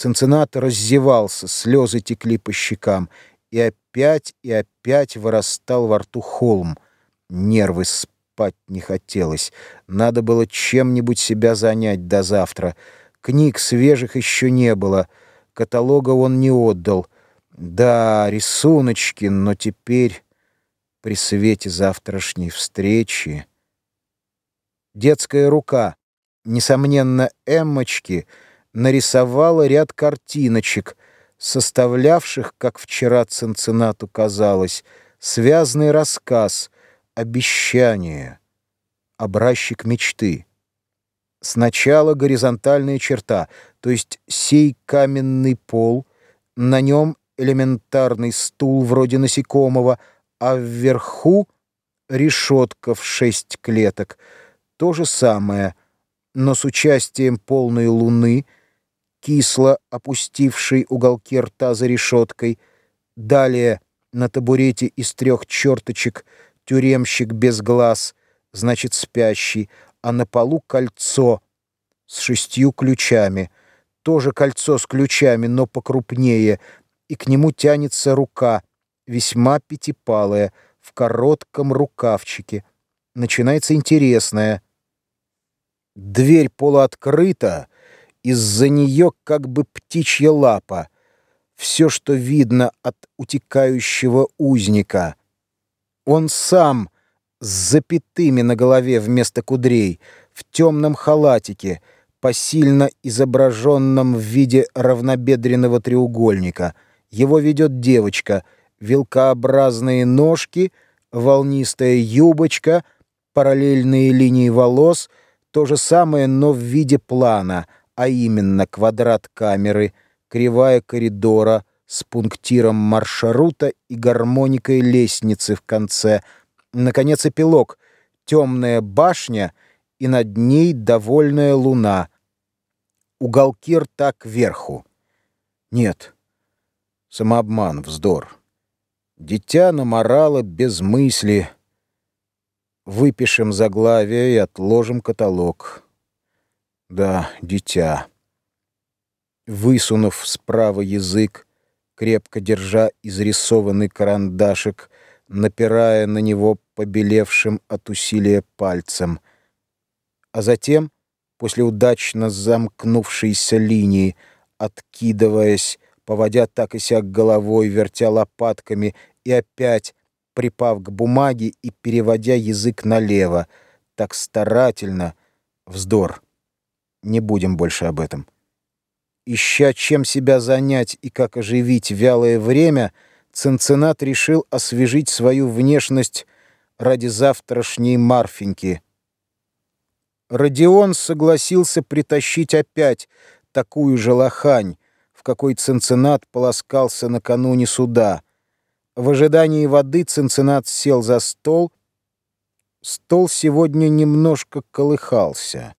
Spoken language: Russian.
Цинциннат раздевался, слезы текли по щекам, и опять и опять вырастал во рту холм. Нервы спать не хотелось. Надо было чем-нибудь себя занять до завтра. Книг свежих еще не было. Каталога он не отдал. Да, рисуночки, но теперь при свете завтрашней встречи... Детская рука, несомненно, Эммочки, нарисовала ряд картиночек, составлявших, как вчера Цинциннату казалось, связный рассказ, обещание, образчик мечты. Сначала горизонтальная черта, то есть сей каменный пол, на нем элементарный стул вроде насекомого, а вверху решетка в шесть клеток — то же самое, но с участием полной луны, кисло опустившей уголки рта за решеткой, далее на табурете из трех черточек тюремщик без глаз, значит спящий, а на полу кольцо с шестью ключами, тоже кольцо с ключами, но покрупнее, и к нему тянется рука, весьма пятипалая, в коротком рукавчике. Начинается интересное — Дверь полуоткрыта, из-за нее как бы птичья лапа. Все, что видно от утекающего узника. Он сам с запятыми на голове вместо кудрей, в темном халатике, посильно изображенном в виде равнобедренного треугольника. Его ведет девочка, вилкообразные ножки, волнистая юбочка, параллельные линии волос — то же самое, но в виде плана, а именно квадрат камеры, кривая коридора с пунктиром маршрута и гармоникой лестницы в конце. Наконец, эпилог. Темная башня и над ней довольная луна. Уголки рта кверху. Нет, самообман, вздор. Дитя наморало без мысли — Выпишем заглавие и отложим каталог. Да, дитя. Высунув справа язык, крепко держа изрисованный карандашик, напирая на него побелевшим от усилия пальцем, а затем, после удачно замкнувшейся линии, откидываясь, поводя так и сяк головой, вертя лопатками и опять припав к бумаге и переводя язык налево, так старательно. Вздор. Не будем больше об этом. Ища, чем себя занять и как оживить вялое время, Ценцинат решил освежить свою внешность ради завтрашней Марфеньки. Родион согласился притащить опять такую же лохань, в какой Ценцинат полоскался накануне суда — в ожидании воды Цинциннат сел за стол. Стол сегодня немножко колыхался.